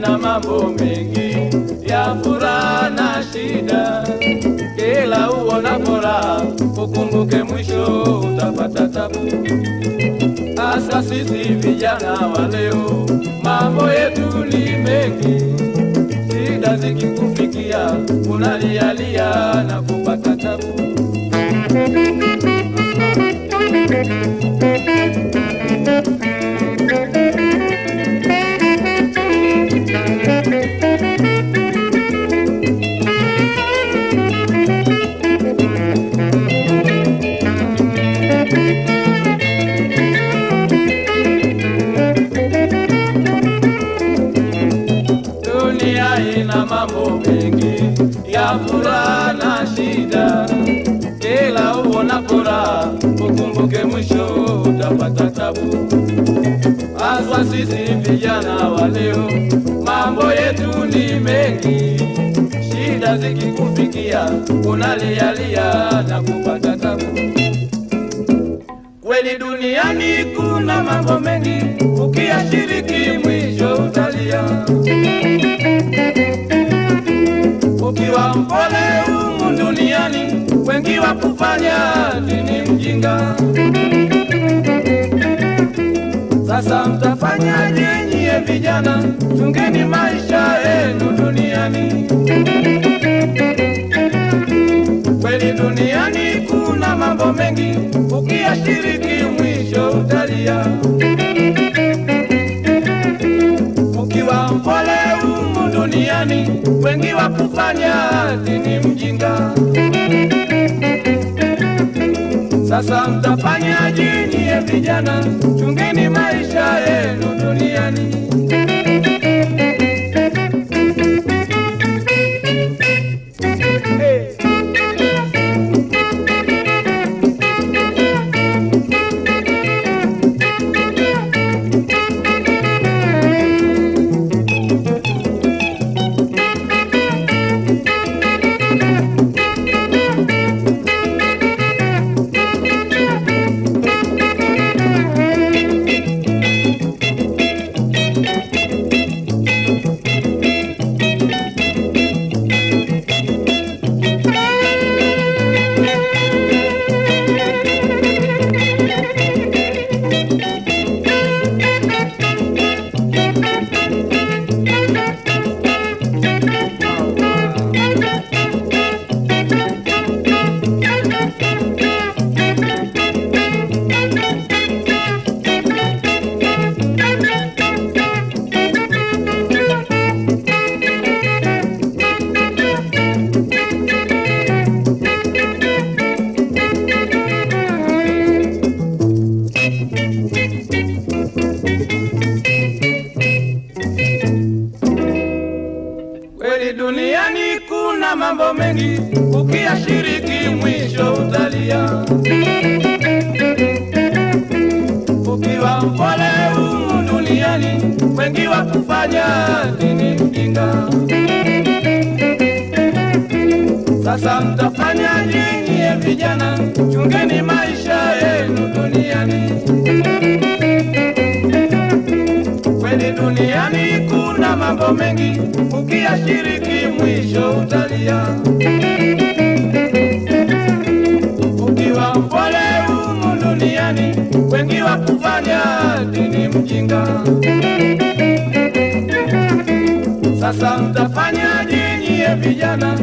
ina mambo mengi ya furaha na shida. Kila uonapo raha, ukumbuke mwisho utapata tabu. Hasa sisi vijana wa leo, mambo yetu ni mengi. Shida zikikufikia, unalialia na kupata Kila uonapo raha, ukumbuke mwisho utapata tabu. Haswa sisi vijana wa leo, mambo yetu ni mengi. Shida zikikufikia, unalialia na kupata tabu. Kweli duniani kuna mambo mengi, ukiyashiriki mwisho utalia. Ukiwa mpole duniani, wengi wa kufanya dini mjinga. Sasa mtafanya nyie vijana? Chungeni maisha yenu duniani. Wengi wa kufanya dini mjinga. Sasa mtafanya jini ye vijana? Chungeni maisha mambo mengi, ukiyashiriki mwisho utalia. Ukiwa mpole duniani, wengi wa kufanya dini mjinga. Sasa mtafanya nyinyi vijana? Chungeni maisha yenu duniani. Kweli duniani kuna mambo mengi, ukiyashiriki mwisho utalia. Ukiwa mpole humu duniani, wengi wa kufanya dini mjinga. Sasa mtafanyaje nyie vijana?